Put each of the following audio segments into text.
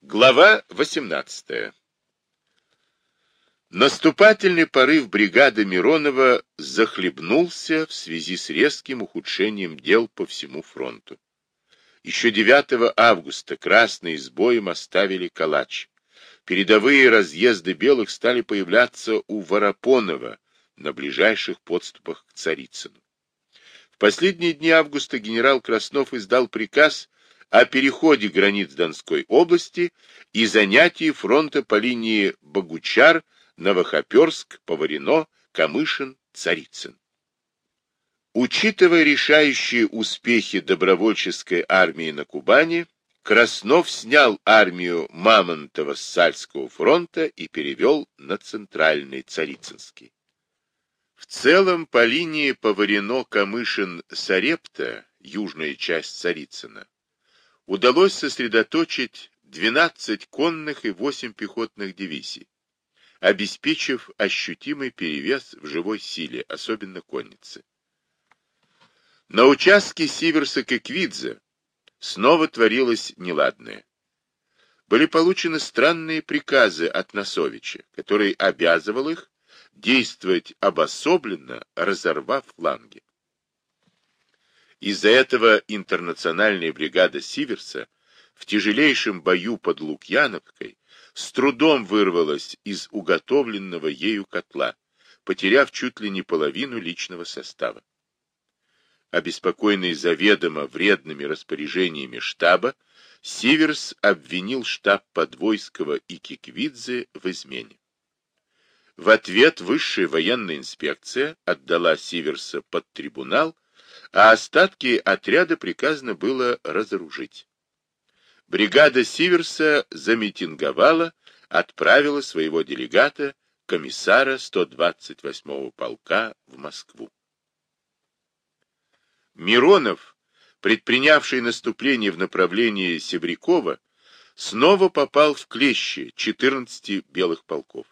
Глава 18. Наступательный порыв бригады Миронова захлебнулся в связи с резким ухудшением дел по всему фронту. Еще 9 августа красные с боем оставили Калач. Передовые разъезды белых стали появляться у Воропонова на ближайших подступах к Царицыну. В последние дни августа генерал Краснов издал приказ о переходе границ Донской области и занятии фронта по линии Богучар, Новохоперск, Поварино, Камышин, Царицын. Учитывая решающие успехи добровольческой армии на Кубани, Краснов снял армию Мамонтова с Сальского фронта и перевел на Центральный Царицынский. В целом по линии Поварино-Камышин-Сарепта, южная часть Царицына, удалось сосредоточить 12 конных и 8 пехотных дивизий, обеспечив ощутимый перевес в живой силе, особенно конницы. На участке Сиверса-Кеквидзе снова творилось неладное. Были получены странные приказы от Носовича, который обязывал их действовать обособленно, разорвав фланги. Из-за этого интернациональная бригада Сиверса в тяжелейшем бою под Лукьяновкой с трудом вырвалась из уготовленного ею котла, потеряв чуть ли не половину личного состава. Обеспокоенный заведомо вредными распоряжениями штаба, Сиверс обвинил штаб Подвойского и Киквидзе в измене. В ответ высшая военная инспекция отдала Сиверса под трибунал а остатки отряда приказано было разоружить. Бригада Сиверса замитинговала, отправила своего делегата, комиссара 128-го полка, в Москву. Миронов, предпринявший наступление в направлении Севрякова, снова попал в клещи 14 белых полков.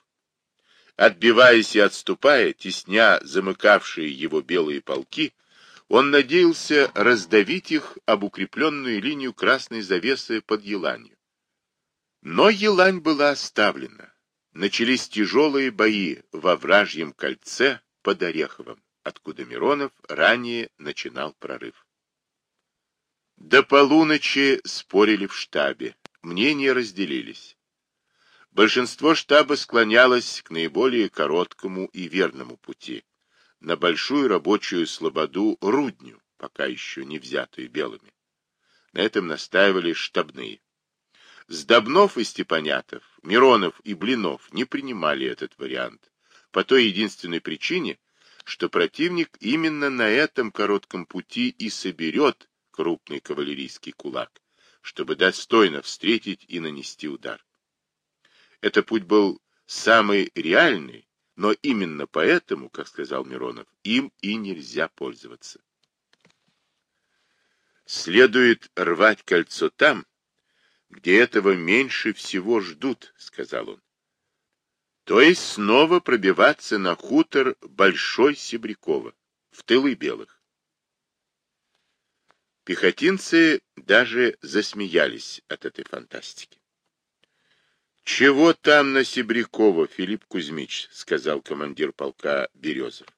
Отбиваясь и отступая, тесня замыкавшие его белые полки, он надеялся раздавить их об укрепленную линию красной завесы под Еланью. Но Елань была оставлена. Начались тяжелые бои во вражьем кольце под Ореховым, откуда Миронов ранее начинал прорыв. До полуночи спорили в штабе, мнения разделились. Большинство штаба склонялось к наиболее короткому и верному пути на большую рабочую слободу Рудню, пока еще не взятую белыми. На этом настаивали штабные. Сдобнов и Степанятов, Миронов и Блинов не принимали этот вариант, по той единственной причине, что противник именно на этом коротком пути и соберет крупный кавалерийский кулак, чтобы достойно встретить и нанести удар. Этот путь был самый реальный но именно поэтому, как сказал Миронов, им и нельзя пользоваться. Следует рвать кольцо там, где этого меньше всего ждут, сказал он. То есть снова пробиваться на хутор Большой Себрякова, в тылы белых. Пехотинцы даже засмеялись от этой фантастики. Чего там на Себрякова, Филипп Кузьмич, сказал командир полка Березов.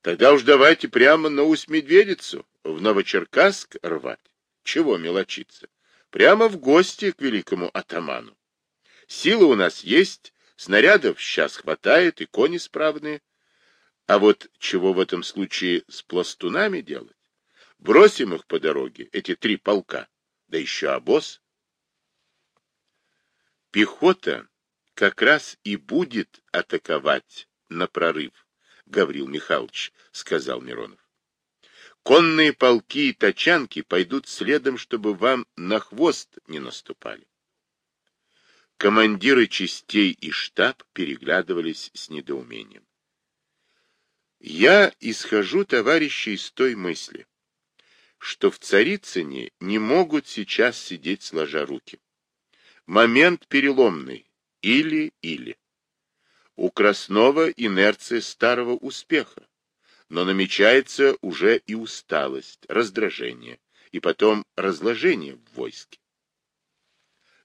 Тогда уж давайте прямо на Усть-Медведицу, в Новочеркасск рвать. Чего мелочиться? Прямо в гости к великому атаману. Силы у нас есть, снарядов сейчас хватает, и кони справные. А вот чего в этом случае с пластунами делать? Бросим их по дороге, эти три полка, да еще обоз. Пехота как раз и будет атаковать на прорыв, Гаврил Михайлович, сказал Миронов. Конные полки и тачанки пойдут следом, чтобы вам на хвост не наступали. Командиры частей и штаб переглядывались с недоумением. Я исхожу, товарищи, из той мысли, что в Царицыне не могут сейчас сидеть сложа руки. Момент переломный. Или-или. У Краснова инерция старого успеха, но намечается уже и усталость, раздражение, и потом разложение в войске.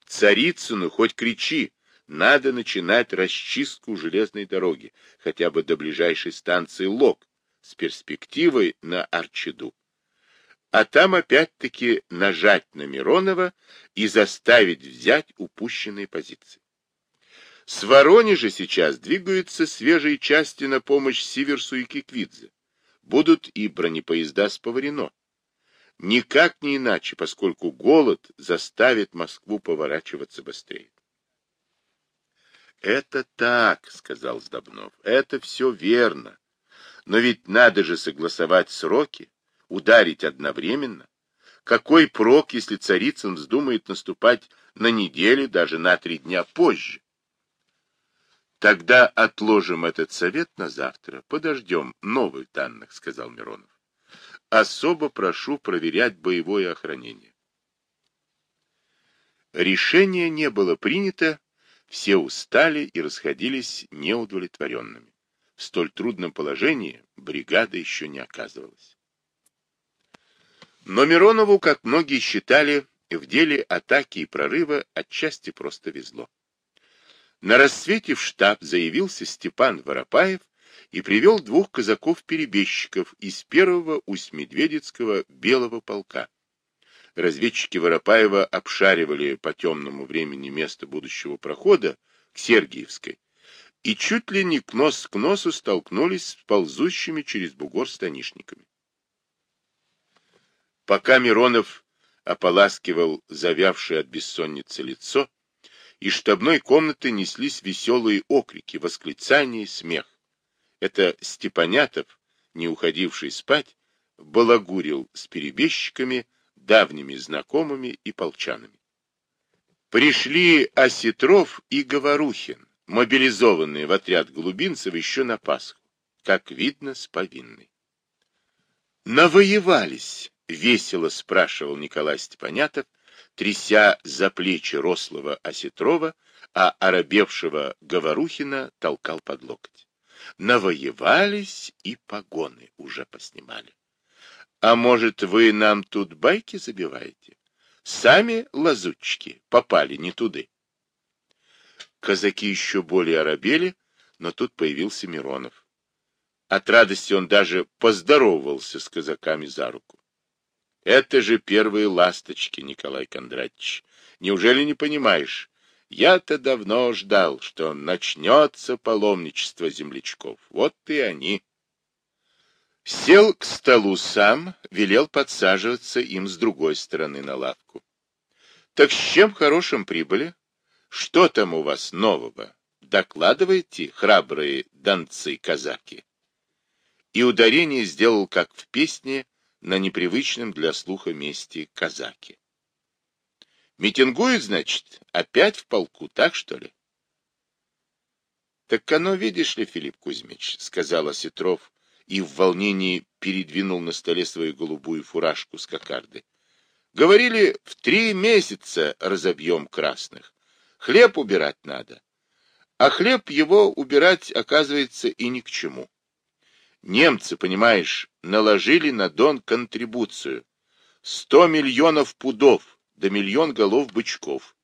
Царицыну хоть кричи, надо начинать расчистку железной дороги, хотя бы до ближайшей станции Лог, с перспективой на Арчеду. А там опять-таки нажать на Миронова и заставить взять упущенные позиции. С Воронежа сейчас двигаются свежие части на помощь Сиверсу и Киквидзе. Будут и бронепоезда с Поварино. Никак не иначе, поскольку голод заставит Москву поворачиваться быстрее. «Это так», — сказал Сдобнов, — «это все верно. Но ведь надо же согласовать сроки, ударить одновременно. Какой прок, если Царицын вздумает наступать на неделю, даже на три дня позже? Тогда отложим этот совет на завтра, подождем новых данных, сказал Миронов. Особо прошу проверять боевое охранение. Решение не было принято, все устали и расходились неудовлетворенными. В столь трудном положении бригада еще не оказывалась. Но Миронову, как многие считали, в деле атаки и прорыва отчасти просто везло. На рассвете в штаб заявился Степан Воропаев и привел двух казаков-перебежчиков из первого Усть-Медведецкого белого полка. Разведчики Воропаева обшаривали по темному времени место будущего прохода к Сергиевской и чуть ли не к нос к носу столкнулись с ползущими через бугор станишниками. Пока Миронов ополаскивал завявшее от бессонницы лицо, из штабной комнаты неслись веселые окрики, восклицания смех. Это Степанятов, не уходивший спать, балагурил с перебежчиками, давними знакомыми и полчанами. Пришли Осетров и Говорухин, мобилизованные в отряд глубинцев еще на Пасху, как видно, с повинной. «Навоевались?» — весело спрашивал Николай Степанятов, тряся за плечи рослого Осетрова, а оробевшего Говорухина толкал под локоть. Навоевались и погоны уже поснимали. А может, вы нам тут байки забиваете? Сами лазутчики попали не туды. Казаки еще более оробели, но тут появился Миронов. От радости он даже поздоровался с казаками за руку. Это же первые ласточки, Николай Кондратьевич. Неужели не понимаешь? Я-то давно ждал, что начнется паломничество землячков. Вот и они. Сел к столу сам, велел подсаживаться им с другой стороны на лавку. Так с чем хорошим прибыли? Что там у вас нового? Докладывайте, храбрые донцы-казаки. И ударение сделал, как в песне, на непривычном для слуха месте казаки. Митингуют, значит, опять в полку, так что ли? Так оно, видишь ли, Филипп Кузьмич, сказал Осетров и в волнении передвинул на столе свою голубую фуражку с кокарды. Говорили, в три месяца разобьем красных. Хлеб убирать надо. А хлеб его убирать, оказывается, и ни к чему. Немцы, понимаешь, наложили на Дон контрибуцию. Сто миллионов пудов, да миллион голов бычков.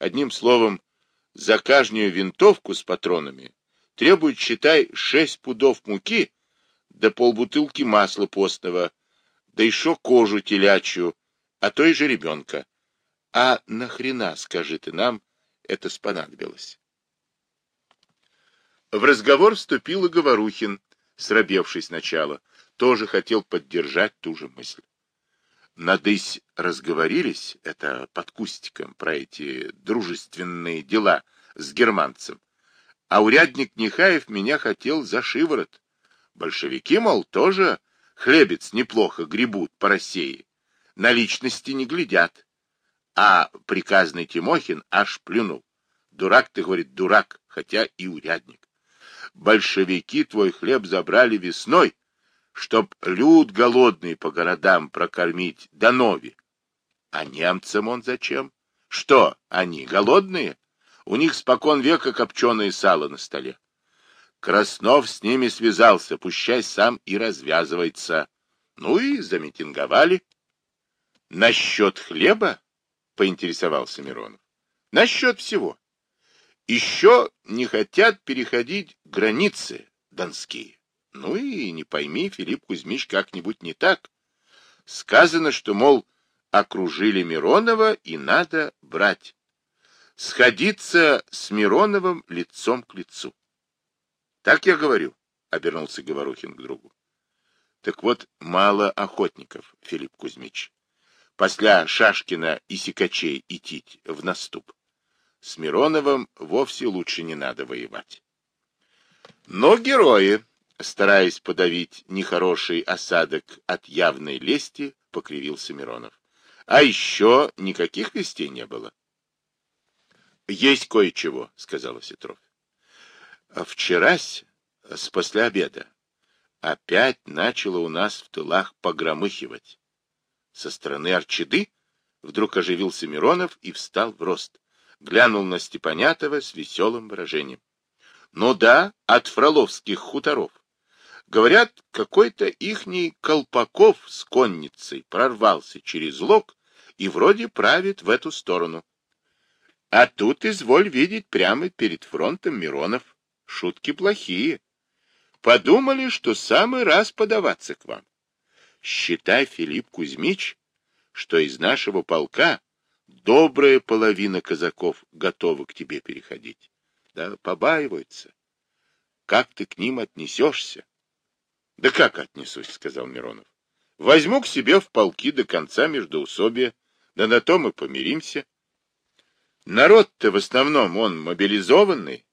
Одним словом, за каждую винтовку с патронами требуют, считай, шесть пудов муки, да полбутылки масла постного, да еще кожу телячью, а то и же ребенка. А нахрена, скажи ты нам, это спонадобилось? В разговор вступил и Говорухин, срабевший сначала, тоже хотел поддержать ту же мысль. Надысь разговорились, это под кустиком, про эти дружественные дела с германцем, а урядник Нехаев меня хотел за шиворот. Большевики, мол, тоже хлебец неплохо гребут по России, на личности не глядят. А приказный Тимохин аж плюнул. Дурак ты, говорит, дурак, хотя и урядник большевики твой хлеб забрали весной, чтоб люд голодный по городам прокормить до нови. А немцам он зачем? Что, они голодные? У них спокон века копченое сало на столе. Краснов с ними связался, пущай сам и развязывается. Ну и замитинговали. Насчет хлеба? — поинтересовался Миронов. Насчет всего. Еще не хотят переходить границы донские. Ну и не пойми, Филипп Кузьмич, как-нибудь не так. Сказано, что, мол, окружили Миронова и надо брать. Сходиться с Мироновым лицом к лицу. Так я говорю, — обернулся Говорухин к другу. Так вот, мало охотников, Филипп Кузьмич. После Шашкина и Сикачей идти в наступ. С Мироновым вовсе лучше не надо воевать. Но герои, стараясь подавить нехороший осадок от явной лести, покривился Миронов. А еще никаких вестей не было. Есть кое-чего, сказал Осетров. Вчерась, с после обеда, опять начало у нас в тылах погромыхивать. Со стороны Арчиды вдруг оживился Миронов и встал в рост глянул на Степанятова с веселым выражением. Ну да, от фроловских хуторов. Говорят, какой-то ихний Колпаков с конницей прорвался через лог и вроде правит в эту сторону. А тут, изволь видеть, прямо перед фронтом Миронов. Шутки плохие. Подумали, что самый раз подаваться к вам. Считай, Филипп Кузьмич, что из нашего полка добрая половина казаков готова к тебе переходить. Да побаиваются. Как ты к ним отнесешься? — Да как отнесусь, — сказал Миронов. — Возьму к себе в полки до конца междоусобия, да на том и помиримся. Народ-то в основном он мобилизованный,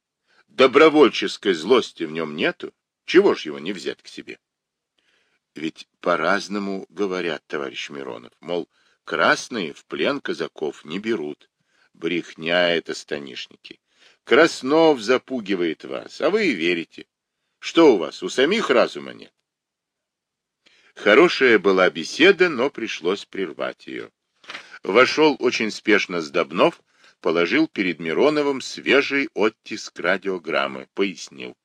добровольческой злости в нем нету, чего ж его не взять к себе? Ведь по-разному говорят, товарищ Миронов, мол, Красные в плен казаков не берут. Брехня это станишники. Краснов запугивает вас, а вы и верите. Что у вас, у самих разума нет? Хорошая была беседа, но пришлось прервать ее. Вошел очень спешно Сдобнов, положил перед Мироновым свежий оттиск радиограммы, пояснил.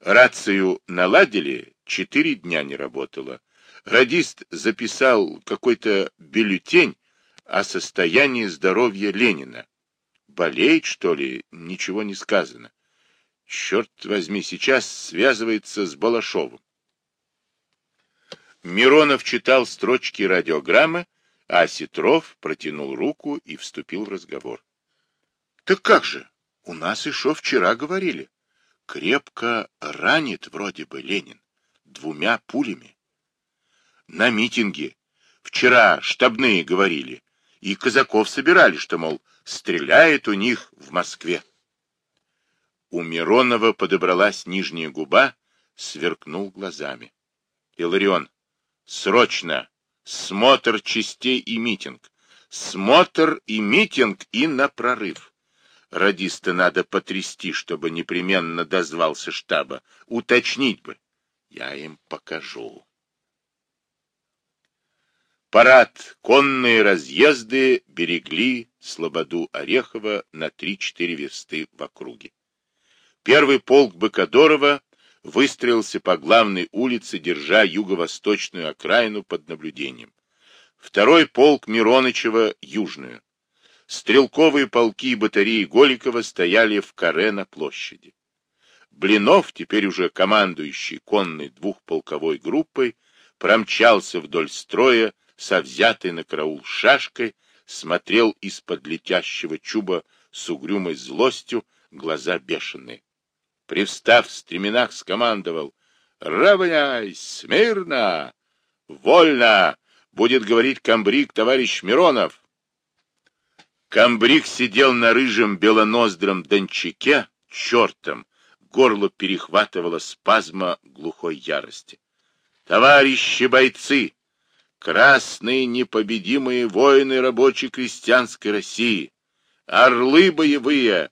Рацию наладили, четыре дня не работала. Радист записал какой-то бюллетень о состоянии здоровья Ленина. Болеет, что ли? Ничего не сказано. Черт возьми, сейчас связывается с Балашовым. Миронов читал строчки радиограммы, а Сетров протянул руку и вступил в разговор. — Так как же? У нас еще вчера говорили. Крепко ранит вроде бы Ленин. Двумя пулями. На митинге. Вчера штабные говорили. И казаков собирали, что, мол, стреляет у них в Москве. У Миронова подобралась нижняя губа, сверкнул глазами. Иларион, срочно! Смотр частей и митинг. Смотр и митинг и на прорыв. Радиста надо потрясти, чтобы непременно дозвался штаба. Уточнить бы. Я им покажу. Парад, конные разъезды берегли Слободу Орехова на 3-4 версты в округе. Первый полк Быкадорова выстроился по главной улице, держа юго-восточную окраину под наблюдением. Второй полк Миронычева — южную. Стрелковые полки и батареи Голикова стояли в каре на площади. Блинов, теперь уже командующий конной двухполковой группой, промчался вдоль строя, со взятой на караул шашкой, смотрел из-под летящего чуба с угрюмой злостью, глаза бешеные. Привстав в стременах, скомандовал «Равняй! Смирно! Вольно!» будет говорить комбриг товарищ Миронов. Комбриг сидел на рыжем белоноздром дончаке, чертом, горло перехватывало спазма глухой ярости. Товарищи бойцы! Красные непобедимые воины рабочей крестьянской России, орлы боевые.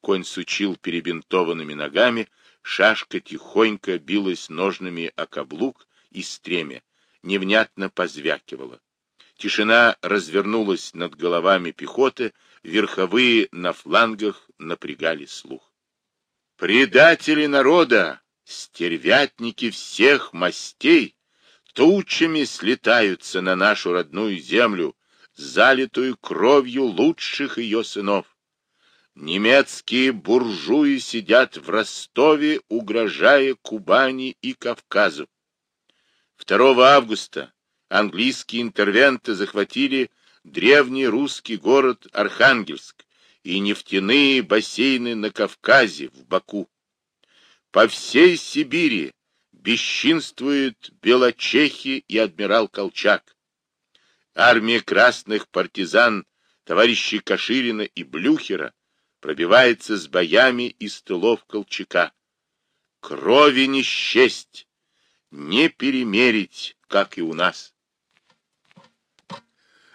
Конь сучил перебинтованными ногами, шашка тихонько билась ножными о каблук и стремя, невнятно позвякивала. Тишина развернулась над головами пехоты, верховые на флангах напрягали слух. «Предатели народа! Стервятники всех мастей!» Тучами слетаются на нашу родную землю, залитую кровью лучших ее сынов. Немецкие буржуи сидят в Ростове, угрожая Кубани и Кавказу. 2 августа английские интервенты захватили древний русский город Архангельск и нефтяные бассейны на Кавказе, в Баку. По всей Сибири бесчинствуют Белочехи и адмирал Колчак. Армия красных партизан товарищей Каширина и Блюхера пробивается с боями из тылов Колчака. Крови не счесть, не перемерить, как и у нас.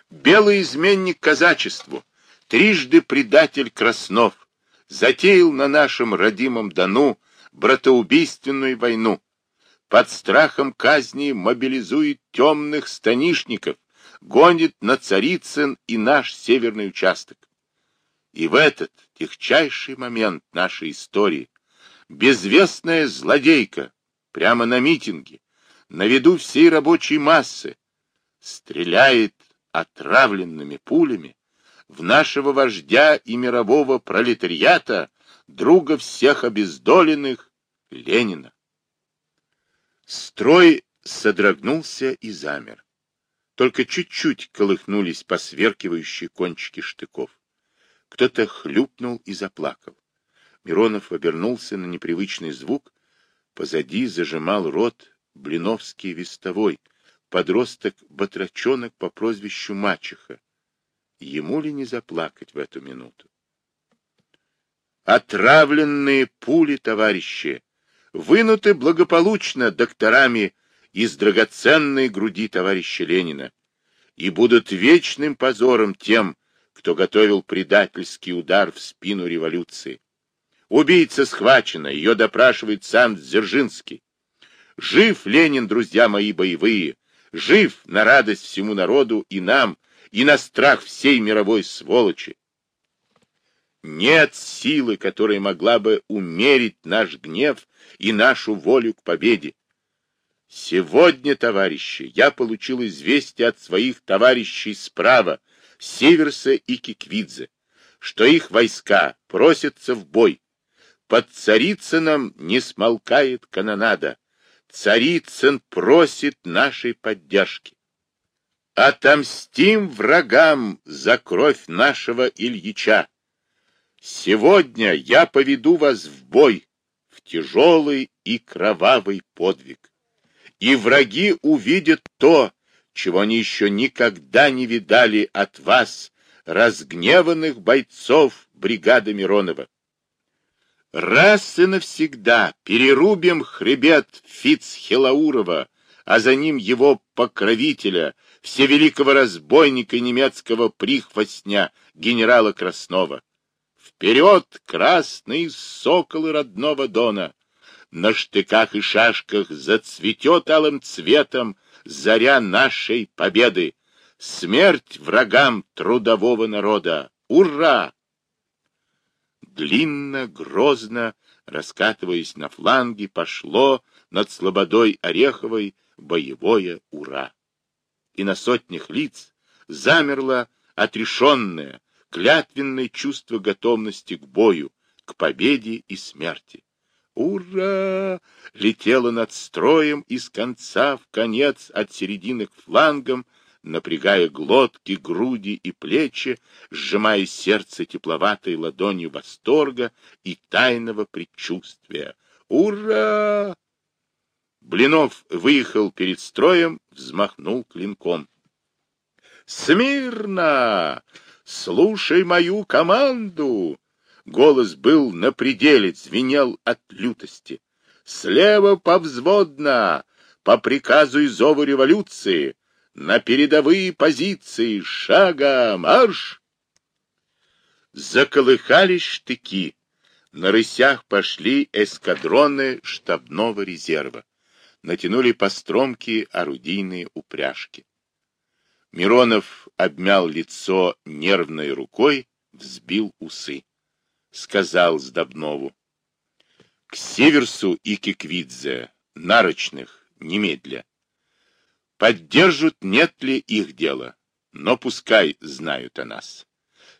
Белый изменник казачеству, трижды предатель Краснов, затеял на нашем родимом Дону братоубийственную войну. Под страхом казни мобилизует темных станишников, гонит на Царицын и наш северный участок. И в этот техчайший момент нашей истории безвестная злодейка прямо на митинге, на виду всей рабочей массы, стреляет отравленными пулями в нашего вождя и мирового пролетариата, друга всех обездоленных, Ленина. Строй содрогнулся и замер. Только чуть-чуть колыхнулись посверкивающие кончики штыков. Кто-то хлюпнул и заплакал. Миронов обернулся на непривычный звук. Позади зажимал рот Блиновский вестовой, подросток-батрачонок по прозвищу Мачеха. Ему ли не заплакать в эту минуту? Отравленные пули, товарищи, вынуты благополучно докторами из драгоценной груди товарища Ленина и будут вечным позором тем, кто готовил предательский удар в спину революции. Убийца схвачена, ее допрашивает сам Дзержинский. Жив Ленин, друзья мои боевые, жив на радость всему народу и нам, и на страх всей мировой сволочи. Нет силы, которая могла бы умерить наш гнев и нашу волю к победе. Сегодня, товарищи, я получил известие от своих товарищей справа, Северса и Киквидзе, что их войска просятся в бой. Под Царицыном не смолкает канонада. Царицын просит нашей поддержки. Отомстим врагам за кровь нашего Ильича. Сегодня я поведу вас в бой, в тяжелый и кровавый подвиг. И враги увидят то, чего они еще никогда не видали от вас, разгневанных бойцов бригады Миронова. Раз и навсегда перерубим хребет Фицхелаурова, а за ним его покровителя, всевеликого разбойника немецкого прихвостня генерала Краснова. Вперед, красные соколы родного Дона! На штыках и шашках зацветет алым цветом заря нашей победы. Смерть врагам трудового народа! Ура! Длинно, грозно, раскатываясь на фланге, пошло над слободой Ореховой боевое «Ура!». И на сотнях лиц замерло отрешенное, клятвенное чувство готовности к бою, к победе и смерти. «Ура!» летело над строем из конца в конец от середины к флангам, напрягая глотки, груди и плечи, сжимая сердце тепловатой ладонью восторга и тайного предчувствия. «Ура!» Блинов выехал перед строем, взмахнул клинком. «Смирно! Слушай мою команду!» Голос был на пределе, звенел от лютости. «Слева повзводно! По приказу и зову революции! На передовые позиции! Шага! Марш!» Заколыхались штыки. На рысях пошли эскадроны штабного резерва. Натянули по стромке орудийные упряжки. Миронов обмял лицо нервной рукой, взбил усы сказал Сдобнову. К Северсу и Киквидзе, нарочных, немедля. Поддержат, нет ли их дела? но пускай знают о нас.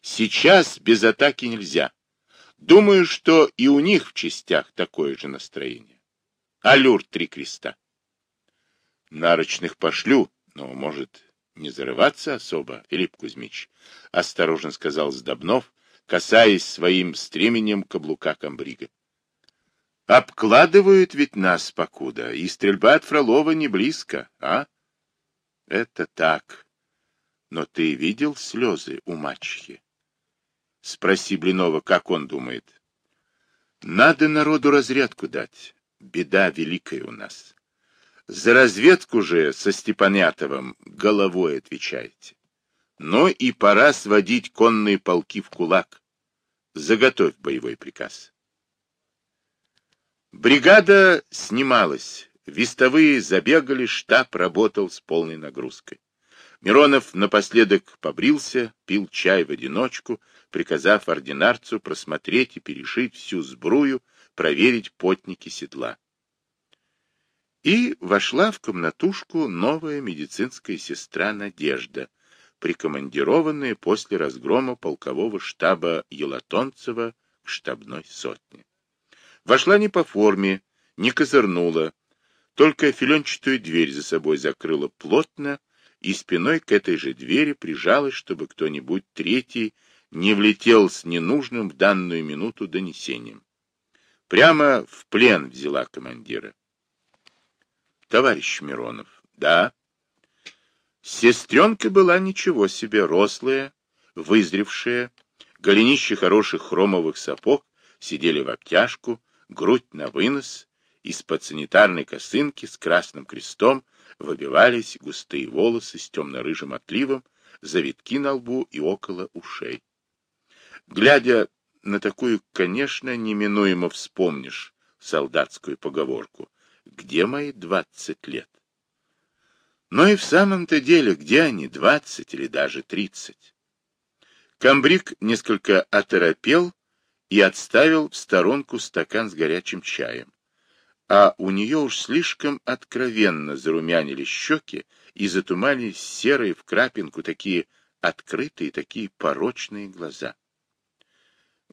Сейчас без атаки нельзя. Думаю, что и у них в частях такое же настроение. Алюр три креста. Нарочных пошлю, но, может, не зарываться особо, Филипп Кузьмич, — осторожно сказал Сдобнов, касаясь своим стременем каблука комбрига. Обкладывают ведь нас покуда, и стрельба от Фролова не близко, а? Это так. Но ты видел слезы у мачехи? Спроси Блинова, как он думает. Надо народу разрядку дать. Беда великая у нас. За разведку же со Степанятовым головой отвечаете. Но и пора сводить конные полки в кулак. Заготовь боевой приказ. Бригада снималась. Вестовые забегали, штаб работал с полной нагрузкой. Миронов напоследок побрился, пил чай в одиночку, приказав ординарцу просмотреть и перешить всю сбрую, проверить потники седла. И вошла в комнатушку новая медицинская сестра Надежда, прикомандированная после разгрома полкового штаба Елатонцева к штабной сотне. Вошла не по форме, не козырнула, только филенчатую дверь за собой закрыла плотно и спиной к этой же двери прижалась, чтобы кто-нибудь третий не влетел с ненужным в данную минуту донесением. Прямо в плен взяла командира. Товарищ Миронов, да. Сестренка была ничего себе, рослая, вызревшая, голенище хороших хромовых сапог сидели в обтяжку, грудь на вынос, из-под санитарной косынки с красным крестом выбивались густые волосы с темно-рыжим отливом, завитки на лбу и около ушей. Глядя на такую, конечно, неминуемо вспомнишь солдатскую поговорку «Где мои двадцать лет?» Но и в самом-то деле, где они, двадцать или даже тридцать? Камбрик несколько оторопел и отставил в сторонку стакан с горячим чаем. А у нее уж слишком откровенно зарумянили щеки и затуманились серые в крапинку такие открытые, такие порочные глаза.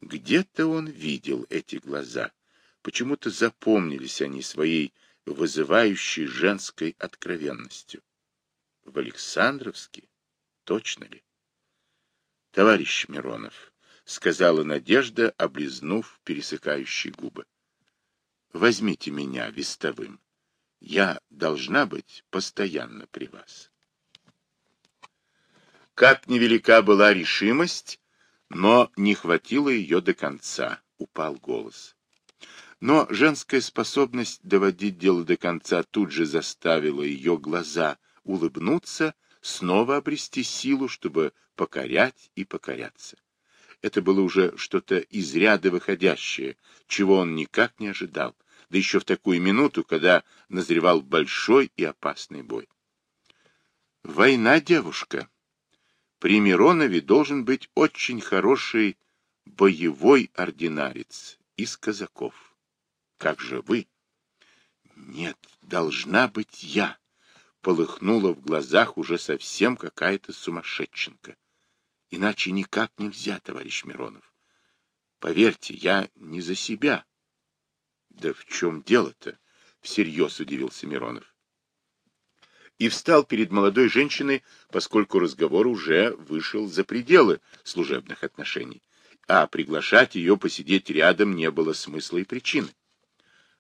Где-то он видел эти глаза. Почему-то запомнились они своей вызывающей женской откровенностью. В Александровске? Точно ли? Товарищ Миронов, — сказала Надежда, облизнув пересыкающие губы, — возьмите меня вестовым. Я должна быть постоянно при вас. Как невелика была решимость, но не хватило ее до конца, упал голос. Но женская способность доводить дело до конца тут же заставила ее глаза улыбнуться, снова обрести силу, чтобы покорять и покоряться. Это было уже что-то из ряда выходящее, чего он никак не ожидал, да еще в такую минуту, когда назревал большой и опасный бой. «Война, девушка!» При Миронове должен быть очень хороший боевой ординарец из казаков. Как же вы? Нет, должна быть я. Полыхнула в глазах уже совсем какая-то сумасшедшенка. Иначе никак нельзя, товарищ Миронов. Поверьте, я не за себя. Да в чем дело-то? Всерьез удивился Миронов и встал перед молодой женщиной, поскольку разговор уже вышел за пределы служебных отношений, а приглашать ее посидеть рядом не было смысла и причины. —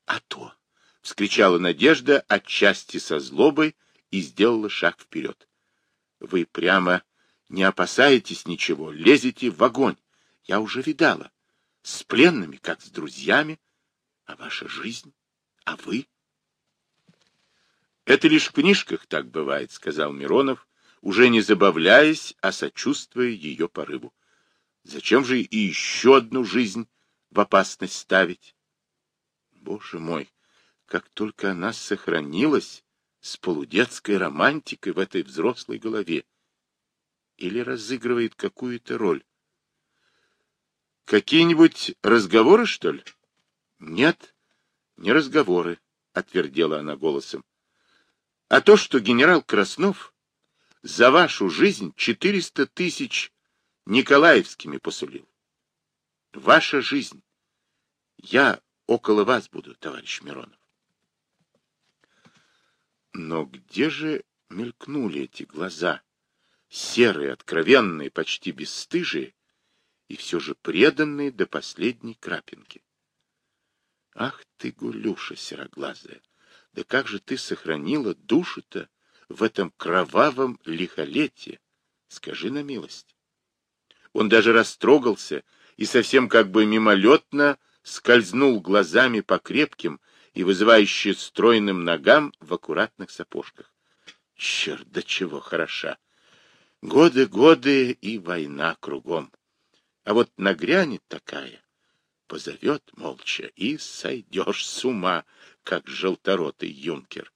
А то! — вскричала Надежда отчасти со злобой и сделала шаг вперед. — Вы прямо не опасаетесь ничего, лезете в огонь. Я уже видала. С пленными, как с друзьями. А ваша жизнь? А вы? Это лишь в книжках так бывает, сказал Миронов, уже не забавляясь, а сочувствуя ее порыву. Зачем же и еще одну жизнь в опасность ставить? Боже мой, как только она сохранилась с полудетской романтикой в этой взрослой голове. Или разыгрывает какую-то роль. Какие-нибудь разговоры, что ли? Нет, не разговоры, — отвердела она голосом. А то, что генерал Краснов за вашу жизнь 400 тысяч Николаевскими посулил. Ваша жизнь. Я около вас буду, товарищ Миронов. Но где же мелькнули эти глаза? Серые, откровенные, почти бесстыжие, и все же преданные до последней крапинки. Ах ты, Гулюша сероглазая, да как же ты сохранила душу-то в этом кровавом лихолетии? Скажи на милость. Он даже растрогался и совсем как бы мимолетно скользнул глазами по крепким и вызывающе стройным ногам в аккуратных сапожках. Черт, до чего хороша! Годы, годы и война кругом. А вот нагрянет такая, позовет молча, и сойдешь с ума, как желторотый юнкер.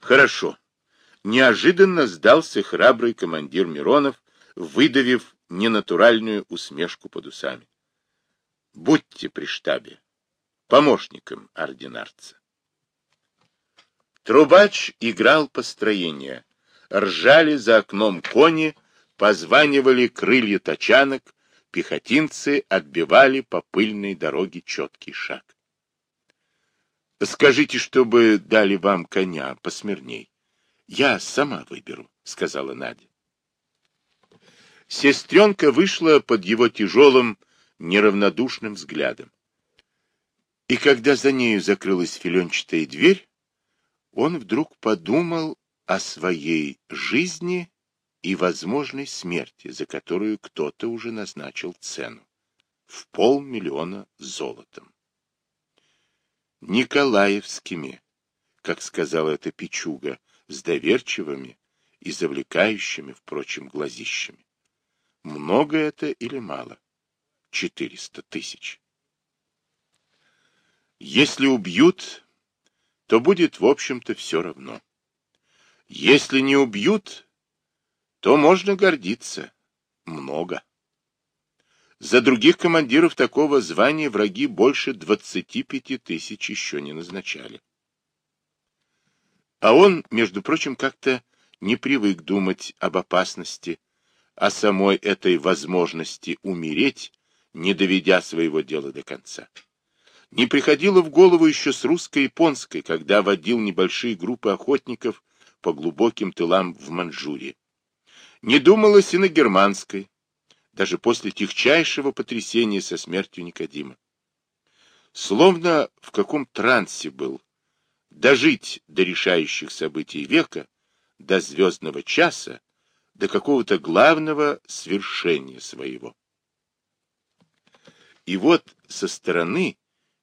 Хорошо. Неожиданно сдался храбрый командир Миронов, выдавив ненатуральную усмешку под усами. Будьте при штабе, помощником ординарца. Трубач играл построение. Ржали за окном кони, позванивали крылья тачанок, пехотинцы отбивали по пыльной дороге четкий шаг. Скажите, чтобы дали вам коня посмирней. Я сама выберу, сказала Надя. Сестренка вышла под его тяжелым, неравнодушным взглядом. И когда за нею закрылась филенчатая дверь, он вдруг подумал о своей жизни и возможной смерти, за которую кто-то уже назначил цену в полмиллиона золотом. Николаевскими, как сказала эта печуга, с доверчивыми и завлекающими, впрочем, глазищами. Много это или мало? Четыреста тысяч. Если убьют, то будет, в общем-то, все равно. Если не убьют, то можно гордиться. Много. За других командиров такого звания враги больше 25 тысяч еще не назначали. А он, между прочим, как-то не привык думать об опасности, о самой этой возможности умереть, не доведя своего дела до конца. Не приходило в голову еще с русско-японской, когда водил небольшие группы охотников по глубоким тылам в Манчжурии. Не думалось и на германской, даже после тихчайшего потрясения со смертью Никодима. Словно в каком трансе был, дожить до решающих событий века, до звездного часа, до какого-то главного свершения своего. И вот со стороны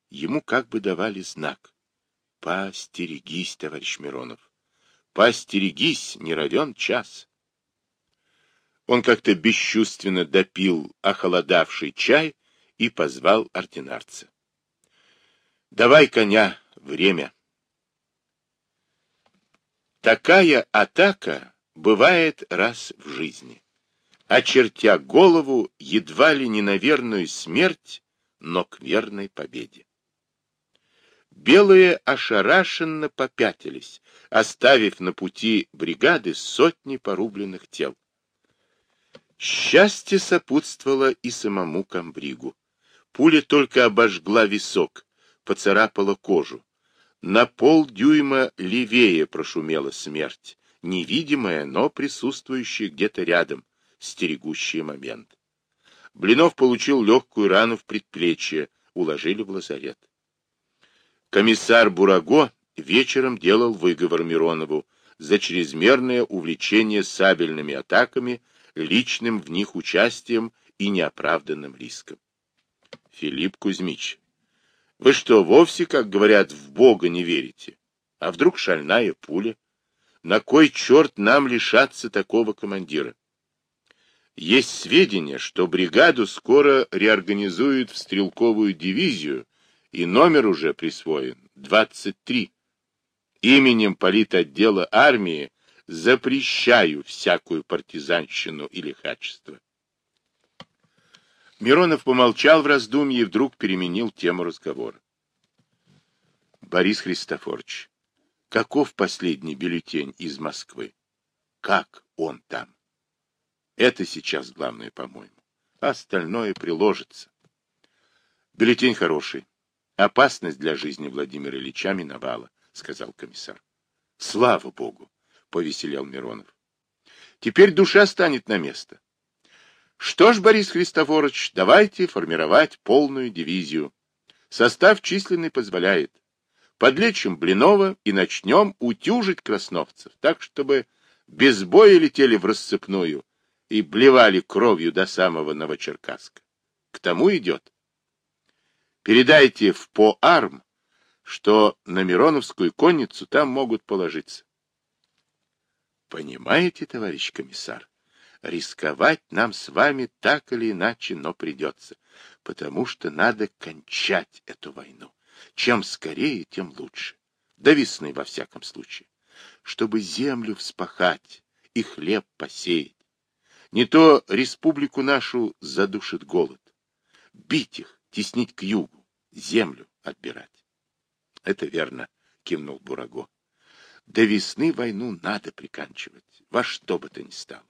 ему как бы давали знак. Постерегись, товарищ Миронов, постерегись, не равен час. Он как-то бесчувственно допил охолодавший чай и позвал ординарца. «Давай коня, время». Такая атака бывает раз в жизни, очертя голову едва ли не на смерть, но к верной победе. Белые ошарашенно попятились, оставив на пути бригады сотни порубленных тел. Счастье сопутствовало и самому комбригу. Пуля только обожгла висок, поцарапала кожу. На полдюйма левее прошумела смерть, невидимая, но присутствующая где-то рядом, стерегущая момент. Блинов получил легкую рану в предплечье, уложили в лазарет. Комиссар Бураго вечером делал выговор Миронову за чрезмерное увлечение сабельными атаками личным в них участием и неоправданным риском. Филипп Кузьмич, вы что, вовсе, как говорят, в Бога не верите? А вдруг шальная пуля? На кой черт нам лишаться такого командира? Есть сведения, что бригаду скоро реорганизуют в стрелковую дивизию, и номер уже присвоен — 23. Именем политотдела армии запрещаю всякую партизанщину и лихачество. Миронов помолчал в раздумье и вдруг переменил тему разговора. Борис Христофорович, каков последний бюллетень из Москвы? как он там. Это сейчас главное, по-моему. Остальное приложится. Бюллетень хороший. Опасность для жизни Владимира Ильича миновала, сказал комиссар. Слава Богу, повеселел Миронов. Теперь душа станет на место. Что ж, Борис Христофорович, давайте формировать полную дивизию. Состав численный позволяет. Подлечим Блинова и начнем утюжить красновцев, так, чтобы без боя летели в рассыпную и блевали кровью до самого Новочеркасска. К тому идет. Передайте в ПОАРМ, что на Мироновскую конницу там могут положиться. Понимаете, товарищ комиссар, рисковать нам с вами так или иначе, но придется, потому что надо кончать эту войну. Чем скорее, тем лучше. До весны, во всяком случае. Чтобы землю вспахать и хлеб посеять. Не то республику нашу задушит голод. Бить их, теснить к югу, землю отбирать. — Это верно, — кивнул Бураго. — До весны войну надо приканчивать, во что бы то ни стало.